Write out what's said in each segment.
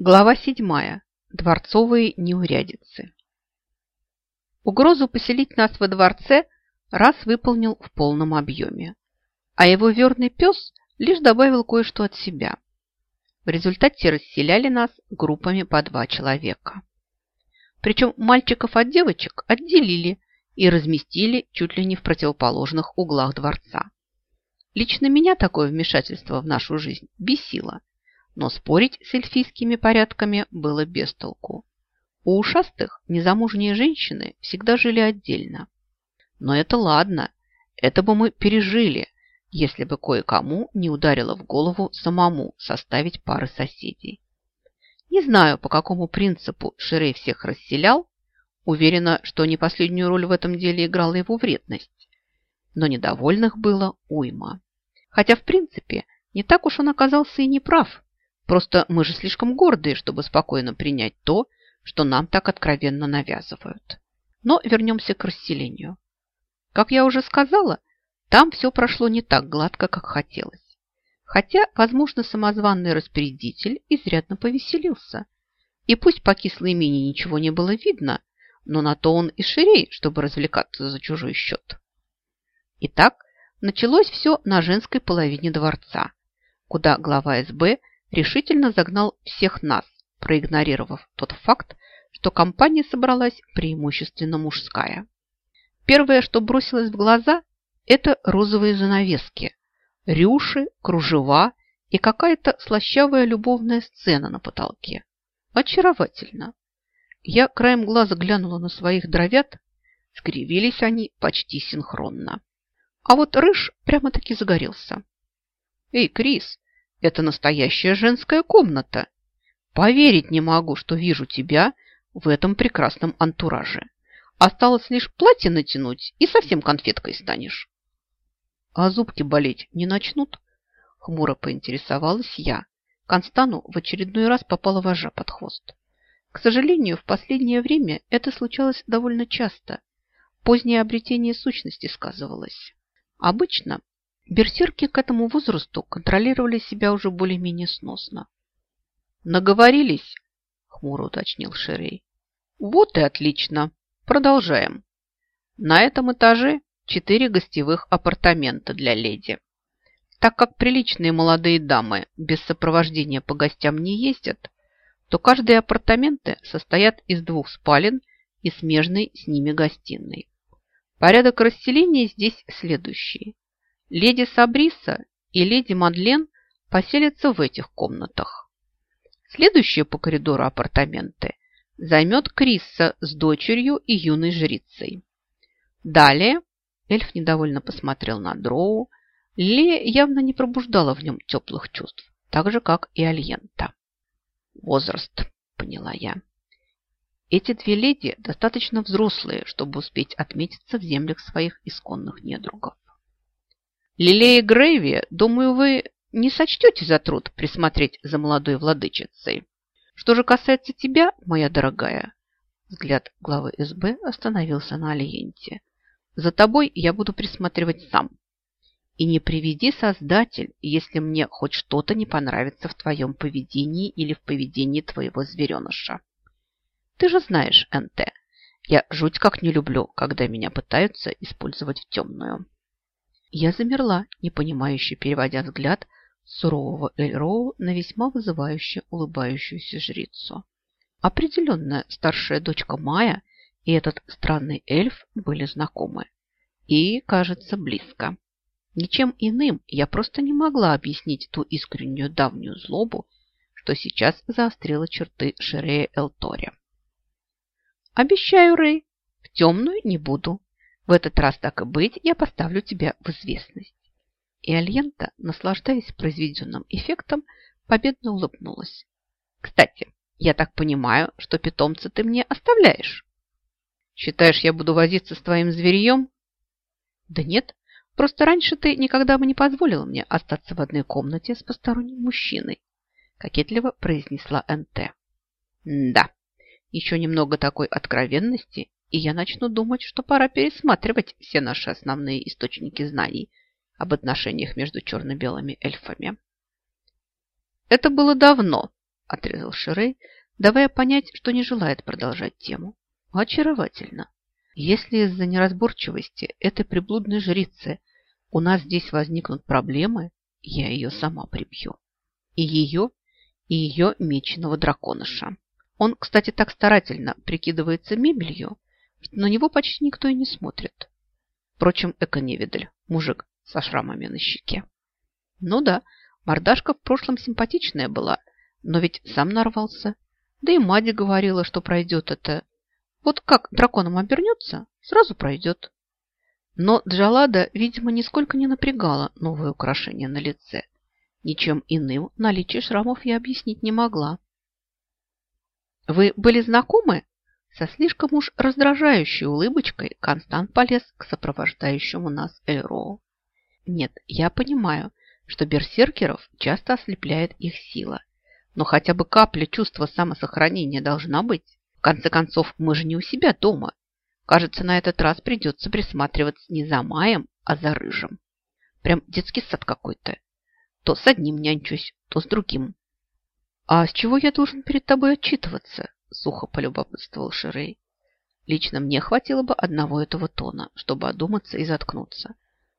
Глава седьмая. Дворцовые неурядицы. Угрозу поселить нас во дворце раз выполнил в полном объеме, а его верный пес лишь добавил кое-что от себя. В результате расселяли нас группами по два человека. Причем мальчиков от девочек отделили и разместили чуть ли не в противоположных углах дворца. Лично меня такое вмешательство в нашу жизнь бесило – но спорить с эльфийскими порядками было без толку. У ушастых незамужние женщины всегда жили отдельно. Но это ладно, это бы мы пережили, если бы кое-кому не ударило в голову самому составить пары соседей. Не знаю, по какому принципу Ширей всех расселял, уверена, что не последнюю роль в этом деле играла его вредность, но недовольных было уйма. Хотя, в принципе, не так уж он оказался и не прав. Просто мы же слишком гордые, чтобы спокойно принять то, что нам так откровенно навязывают. Но вернемся к расселению. Как я уже сказала, там все прошло не так гладко, как хотелось. Хотя, возможно, самозванный распорядитель изрядно повеселился. И пусть по кислой мине ничего не было видно, но на то он и ширей, чтобы развлекаться за чужой счет. Итак, началось все на женской половине дворца, куда глава СБ – решительно загнал всех нас, проигнорировав тот факт, что компания собралась преимущественно мужская. Первое, что бросилось в глаза, это розовые занавески, рюши, кружева и какая-то слащавая любовная сцена на потолке. Очаровательно. Я краем глаза глянула на своих дровят, скривились они почти синхронно. А вот Рыж прямо-таки загорелся. «Эй, Крис, это настоящая женская комната. Поверить не могу, что вижу тебя в этом прекрасном антураже. Осталось лишь платье натянуть, и совсем конфеткой станешь. А зубки болеть не начнут? Хмуро поинтересовалась я. Констану в очередной раз попала вожа под хвост. К сожалению, в последнее время это случалось довольно часто. Позднее обретение сущности сказывалось. Обычно Берсерки к этому возрасту контролировали себя уже более-менее сносно. «Наговорились?» – хмуро уточнил Шерей. «Вот и отлично. Продолжаем. На этом этаже четыре гостевых апартамента для леди. Так как приличные молодые дамы без сопровождения по гостям не ездят, то каждые апартаменты состоят из двух спален и смежной с ними гостиной. Порядок расселения здесь следующий. Леди Сабриса и леди Мадлен поселятся в этих комнатах. Следующие по коридору апартаменты займет Крисса с дочерью и юной жрицей. Далее эльф недовольно посмотрел на Дроу. Лилия явно не пробуждала в нем теплых чувств, так же, как и Альента. Возраст, поняла я. Эти две леди достаточно взрослые, чтобы успеть отметиться в землях своих исконных недругов. Лилея Грейви, думаю, вы не сочтете за труд присмотреть за молодой владычицей. Что же касается тебя, моя дорогая, взгляд главы СБ остановился на Альенте. За тобой я буду присматривать сам. И не приведи Создатель, если мне хоть что-то не понравится в твоем поведении или в поведении твоего звереныша. Ты же знаешь, НТ, я жуть как не люблю, когда меня пытаются использовать в темную. Я замерла, непонимающе переводя взгляд сурового Эльроу на весьма вызывающе улыбающуюся жрицу. Определенно, старшая дочка Майя и этот странный эльф были знакомы. И, кажется, близко. Ничем иным я просто не могла объяснить ту искреннюю давнюю злобу, что сейчас заострила черты Шерея Элтори. «Обещаю, Рэй, в темную не буду», в этот раз так и быть, я поставлю тебя в известность. И Альента, наслаждаясь произведенным эффектом, победно улыбнулась. Кстати, я так понимаю, что питомца ты мне оставляешь. Считаешь, я буду возиться с твоим зверьем? Да нет, просто раньше ты никогда бы не позволила мне остаться в одной комнате с посторонним мужчиной, кокетливо произнесла НТ. Да, еще немного такой откровенности, и я начну думать, что пора пересматривать все наши основные источники знаний об отношениях между черно-белыми эльфами. Это было давно, отрезал Ширей, давая понять, что не желает продолжать тему. Очаровательно. Если из-за неразборчивости этой приблудной жрицы у нас здесь возникнут проблемы, я ее сама прибью. И ее, и ее меченого драконыша. Он, кстати, так старательно прикидывается мебелью, на него почти никто и не смотрит. Впрочем, эко-невидаль, мужик со шрамами на щеке. Ну да, мордашка в прошлом симпатичная была, но ведь сам нарвался. Да и Мади говорила, что пройдет это. Вот как драконом обернется, сразу пройдет. Но Джалада, видимо, нисколько не напрягала новое украшение на лице. Ничем иным наличие шрамов я объяснить не могла. «Вы были знакомы?» Со слишком уж раздражающей улыбочкой Констант полез к сопровождающему нас Эльроу. Нет, я понимаю, что берсеркеров часто ослепляет их сила. Но хотя бы капля чувства самосохранения должна быть. В конце концов, мы же не у себя дома. Кажется, на этот раз придется присматриваться не за Маем, а за Рыжим. Прям детский сад какой-то. То с одним нянчусь, то с другим. А с чего я должен перед тобой отчитываться? Сухо полюбопытствовал Ширей. Лично мне хватило бы одного этого тона, чтобы одуматься и заткнуться.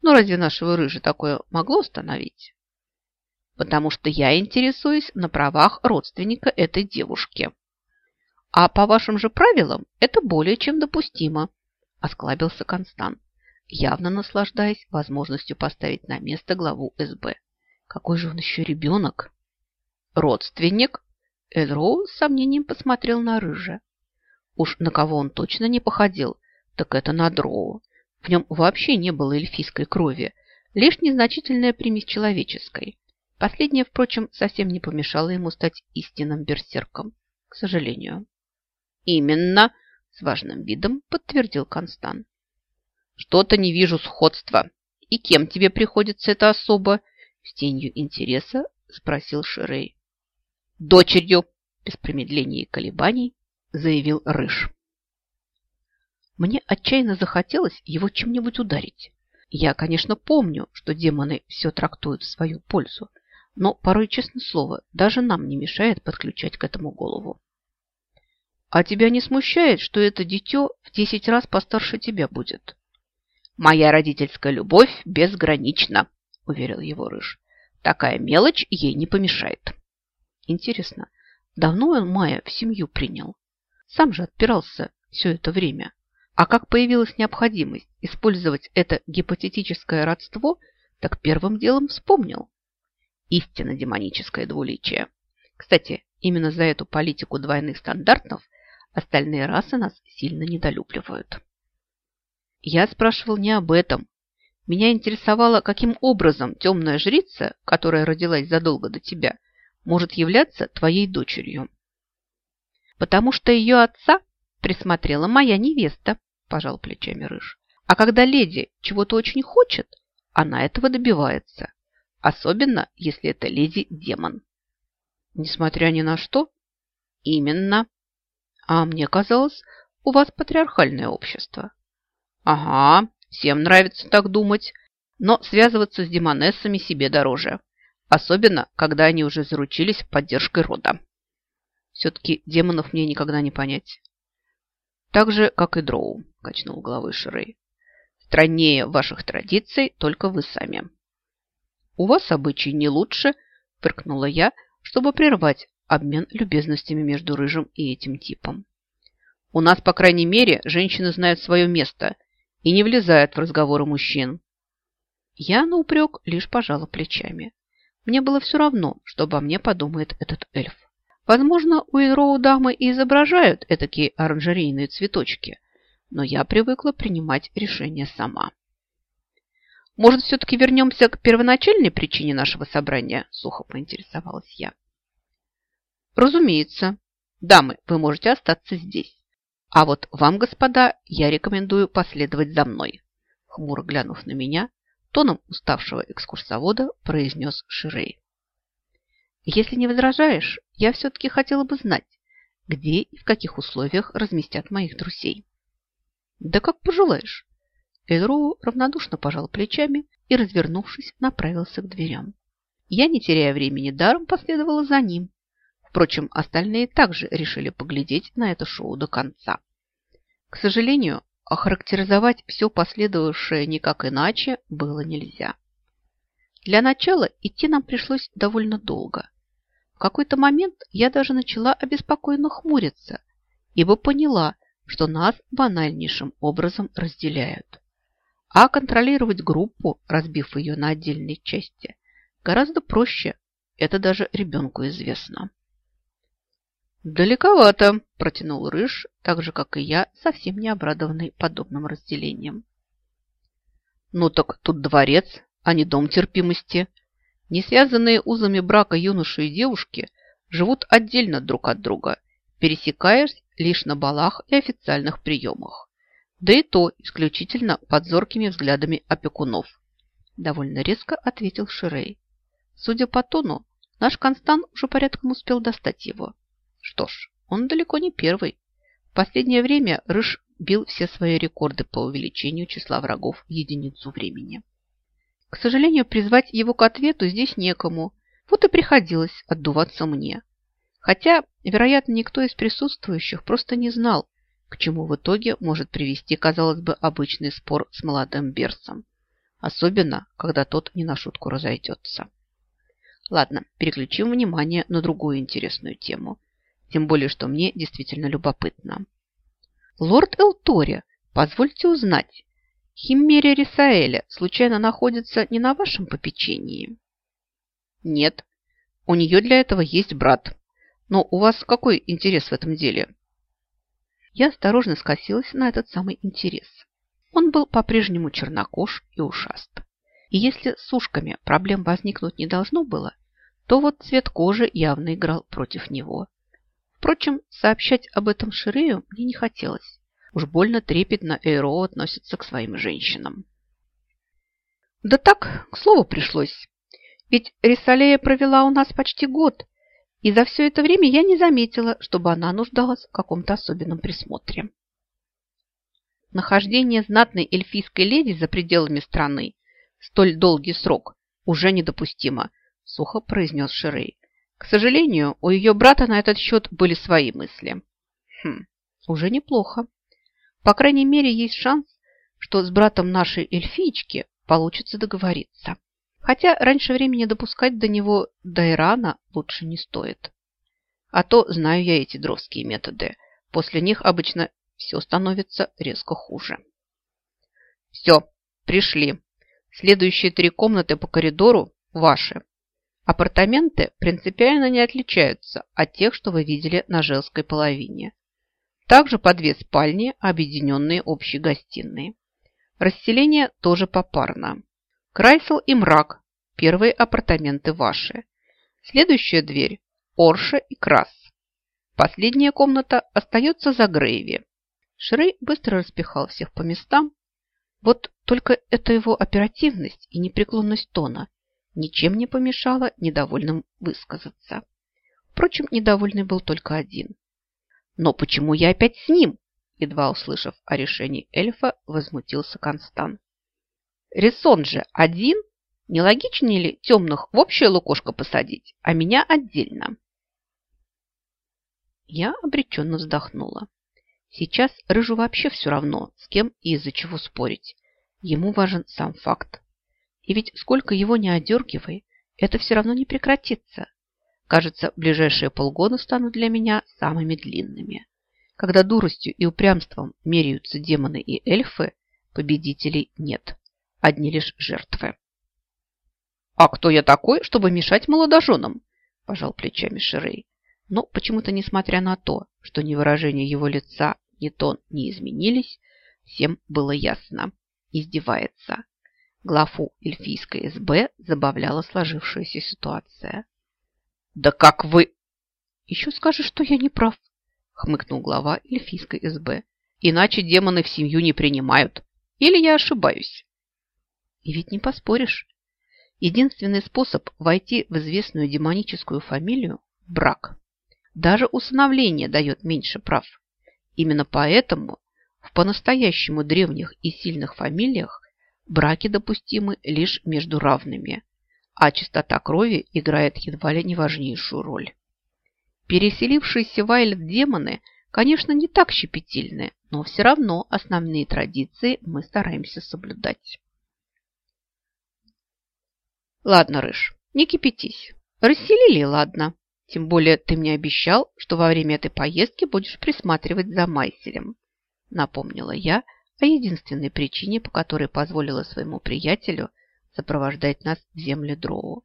Но разве нашего рыжи такое могло остановить? Потому что я интересуюсь на правах родственника этой девушки. А по вашим же правилам это более чем допустимо, осклабился Констант, явно наслаждаясь возможностью поставить на место главу СБ. Какой же он еще ребенок? Родственник? Эдроу с сомнением посмотрел на Рыжа. Уж на кого он точно не походил, так это на Дроу. В нем вообще не было эльфийской крови, лишь незначительная примесь человеческой. Последнее, впрочем, совсем не помешало ему стать истинным берсерком, к сожалению. «Именно!» – с важным видом подтвердил Констан. «Что-то не вижу сходства. И кем тебе приходится это особо?» – с тенью интереса спросил Ширей. «Дочерью!» – без промедления и колебаний заявил Рыж. Мне отчаянно захотелось его чем-нибудь ударить. Я, конечно, помню, что демоны все трактуют в свою пользу, но порой, честное слово, даже нам не мешает подключать к этому голову. А тебя не смущает, что это дитё в десять раз постарше тебя будет? Моя родительская любовь безгранична, уверил его Рыж. Такая мелочь ей не помешает. Интересно, давно он Майя в семью принял? Сам же отпирался все это время. А как появилась необходимость использовать это гипотетическое родство, так первым делом вспомнил. Истинно демоническое двуличие. Кстати, именно за эту политику двойных стандартов остальные расы нас сильно недолюбливают. Я спрашивал не об этом. Меня интересовало, каким образом темная жрица, которая родилась задолго до тебя, может являться твоей дочерью. Потому что ее отца присмотрела моя невеста, пожал плечами Рыж. А когда леди чего-то очень хочет, она этого добивается. Особенно, если это леди-демон. Несмотря ни на что? Именно. А мне казалось, у вас патриархальное общество. Ага, всем нравится так думать, но связываться с демонессами себе дороже. Особенно, когда они уже заручились поддержкой рода. Все-таки демонов мне никогда не понять. Так же, как и дроу, качнул головой Ширей. Страннее ваших традиций только вы сами. У вас обычай не лучше, фыркнула я, чтобы прервать обмен любезностями между Рыжим и этим типом. У нас, по крайней мере, женщины знают свое место и не влезают в разговоры мужчин. Я на упрек лишь пожала плечами. Мне было все равно, что обо мне подумает этот эльф. Возможно, у Ироу дамы и изображают этакие оранжерейные цветочки, но я привыкла принимать решения сама. Может, все-таки вернемся к первоначальной причине нашего собрания? Сухо поинтересовалась я. Разумеется. Дамы, вы можете остаться здесь. А вот вам, господа, я рекомендую последовать за мной. Хмуро глянув на меня, тоном уставшего экскурсовода произнес Ширей. Если не возражаешь, я все-таки хотела бы знать, где и в каких условиях разместят моих друзей. Да как пожелаешь. Элроу равнодушно пожал плечами и, развернувшись, направился к дверям. Я, не теряя времени даром, последовала за ним. Впрочем, остальные также решили поглядеть на это шоу до конца. К сожалению, охарактеризовать все последовавшее никак иначе было нельзя. Для начала идти нам пришлось довольно долго. В какой-то момент я даже начала обеспокоенно хмуриться, ибо поняла, что нас банальнейшим образом разделяют. А контролировать группу, разбив ее на отдельные части, гораздо проще. Это даже ребенку известно. «Далековато», – протянул Рыж, так же, как и я, совсем не обрадованный подобным разделением. «Ну так тут дворец, а не дом терпимости. Не связанные узами брака юноши и девушки живут отдельно друг от друга, пересекаясь лишь на балах и официальных приемах. Да и то исключительно под зоркими взглядами опекунов. Довольно резко ответил Ширей. Судя по тону, наш Констан уже порядком успел достать его. Что ж, он далеко не первый. В последнее время Рыж бил все свои рекорды по увеличению числа врагов в единицу времени. К сожалению, призвать его к ответу здесь некому. Вот и приходилось отдуваться мне. Хотя, вероятно, никто из присутствующих просто не знал, к чему в итоге может привести, казалось бы, обычный спор с молодым берсом. Особенно, когда тот не на шутку разойдется. Ладно, переключим внимание на другую интересную тему. Тем более, что мне действительно любопытно. Лорд Элтори, позвольте узнать, Химмерия Рисаэля случайно находится не на вашем попечении? Нет. У нее для этого есть брат. Но у вас какой интерес в этом деле? Я осторожно скосилась на этот самый интерес. Он был по-прежнему чернокож и ушаст. И если с ушками проблем возникнуть не должно было, то вот цвет кожи явно играл против него. Впрочем, сообщать об этом Ширею мне не хотелось. Уж больно трепетно Эйро относится к своим женщинам. Да так, к слову пришлось. Ведь Рисалея провела у нас почти год, и за все это время я не заметила, чтобы она нуждалась в каком-то особенном присмотре. Нахождение знатной эльфийской леди за пределами страны столь долгий срок уже недопустимо, сухо произнес Ширей. К сожалению, у ее брата на этот счет были свои мысли. Хм, уже неплохо. По крайней мере, есть шанс, что с братом нашей эльфички получится договориться. Хотя раньше времени допускать до него Дайрана лучше не стоит. А то знаю я эти дровские методы. После них обычно все становится резко хуже. Все, пришли. Следующие три комнаты по коридору ваши. Апартаменты принципиально не отличаются от тех, что вы видели на женской половине. Также по две спальни, объединенные общей гостиной. Расселение тоже попарно. Крайсел и мрак. Первые апартаменты ваши. Следующая дверь – Орша и Крас. Последняя комната остается за Грейви. Шрей быстро распихал всех по местам. Вот только эта его оперативность и непреклонность тона ничем не помешала недовольным высказаться. Впрочем, недовольный был только один. «Но почему я опять с ним?» Едва услышав о решении эльфа, возмутился Констан. «Ресон же один? Нелогичнее ли темных в общее лукошко посадить, а меня отдельно?» Я обреченно вздохнула. Сейчас Рыжу вообще все равно, с кем и из-за чего спорить. Ему важен сам факт. И ведь сколько его не одергивай, это все равно не прекратится. Кажется, ближайшие полгода станут для меня самыми длинными. Когда дуростью и упрямством меряются демоны и эльфы, победителей нет. Одни лишь жертвы. «А кто я такой, чтобы мешать молодоженам?» – пожал плечами Ширей. Но почему-то, несмотря на то, что ни выражение его лица, ни тон не изменились, всем было ясно. Издевается. Главу эльфийской СБ забавляла сложившаяся ситуация. «Да как вы...» «Еще скажешь, что я не прав», — хмыкнул глава эльфийской СБ. «Иначе демоны в семью не принимают. Или я ошибаюсь?» И ведь не поспоришь. Единственный способ войти в известную демоническую фамилию – брак. Даже усыновление дает меньше прав. Именно поэтому в по-настоящему древних и сильных фамилиях браки допустимы лишь между равными, а чистота крови играет едва ли не важнейшую роль. Переселившиеся в Айлет демоны, конечно, не так щепетильны, но все равно основные традиции мы стараемся соблюдать. Ладно, Рыж, не кипятись. Расселили, ладно. Тем более ты мне обещал, что во время этой поездки будешь присматривать за Майселем. Напомнила я о единственной причине, по которой позволила своему приятелю сопровождать нас в земле Дроу.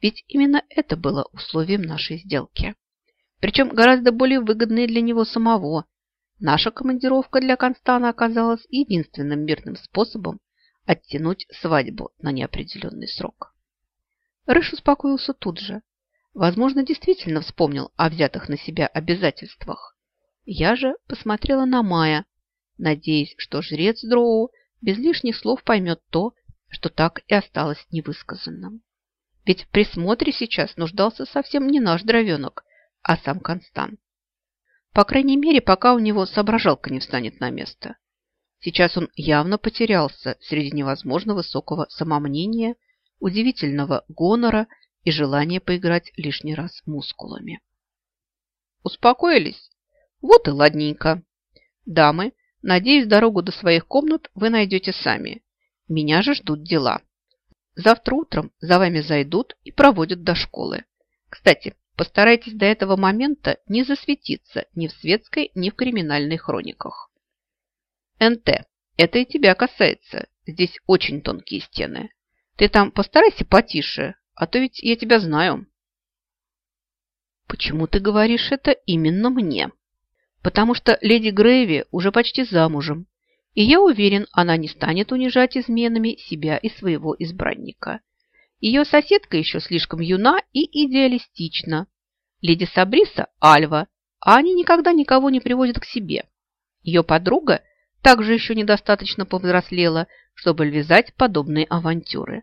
Ведь именно это было условием нашей сделки. Причем гораздо более выгодной для него самого. Наша командировка для Констана оказалась единственным мирным способом оттянуть свадьбу на неопределенный срок. Рыш успокоился тут же. Возможно, действительно вспомнил о взятых на себя обязательствах. Я же посмотрела на Мая, надеясь, что жрец Дроу без лишних слов поймет то, что так и осталось невысказанным. Ведь в присмотре сейчас нуждался совсем не наш дровенок, а сам Констант. По крайней мере, пока у него соображалка не встанет на место. Сейчас он явно потерялся среди невозможно высокого самомнения, удивительного гонора и желания поиграть лишний раз мускулами. Успокоились? Вот и ладненько. Дамы, надеюсь, дорогу до своих комнат вы найдете сами. Меня же ждут дела. Завтра утром за вами зайдут и проводят до школы. Кстати, постарайтесь до этого момента не засветиться ни в светской, ни в криминальной хрониках. НТ, это и тебя касается. Здесь очень тонкие стены. Ты там постарайся потише, а то ведь я тебя знаю. Почему ты говоришь это именно мне? Потому что леди Грейви уже почти замужем и я уверен, она не станет унижать изменами себя и своего избранника. Ее соседка еще слишком юна и идеалистична. Леди Сабриса – Альва, а они никогда никого не приводят к себе. Ее подруга также еще недостаточно повзрослела, чтобы львизать подобные авантюры.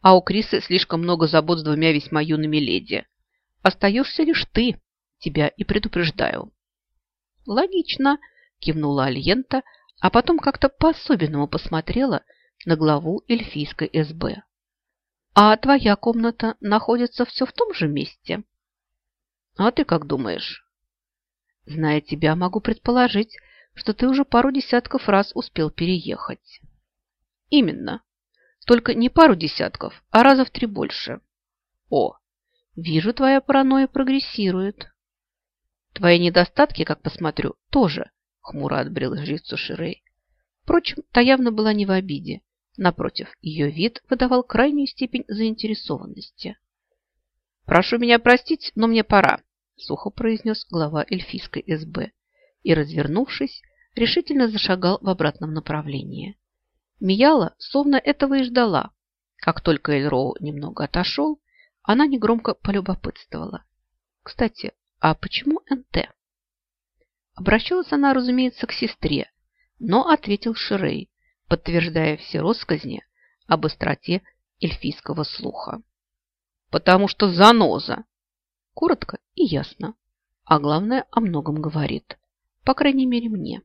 А у Крисы слишком много забот с двумя весьма юными леди. Остаешься лишь ты, тебя и предупреждаю. Логично, кивнула Альента, а потом как-то по-особенному посмотрела на главу эльфийской СБ. «А твоя комната находится все в том же месте?» «А ты как думаешь?» «Зная тебя, могу предположить, что ты уже пару десятков раз успел переехать». «Именно. Только не пару десятков, а раза в три больше». «О, вижу, твоя паранойя прогрессирует». «Твои недостатки, как посмотрю, тоже», хмуро отбрил жрицу Ширей. Впрочем, та явно была не в обиде. Напротив, ее вид выдавал крайнюю степень заинтересованности. «Прошу меня простить, но мне пора», – сухо произнес глава эльфийской СБ и, развернувшись, решительно зашагал в обратном направлении. Мияла словно этого и ждала. Как только Эльроу немного отошел, она негромко полюбопытствовала. «Кстати, а почему НТ?» Обращалась она, разумеется, к сестре, но ответил Ширей, подтверждая все россказни об остроте эльфийского слуха. «Потому что заноза!» Коротко и ясно, а главное, о многом говорит. По крайней мере, мне.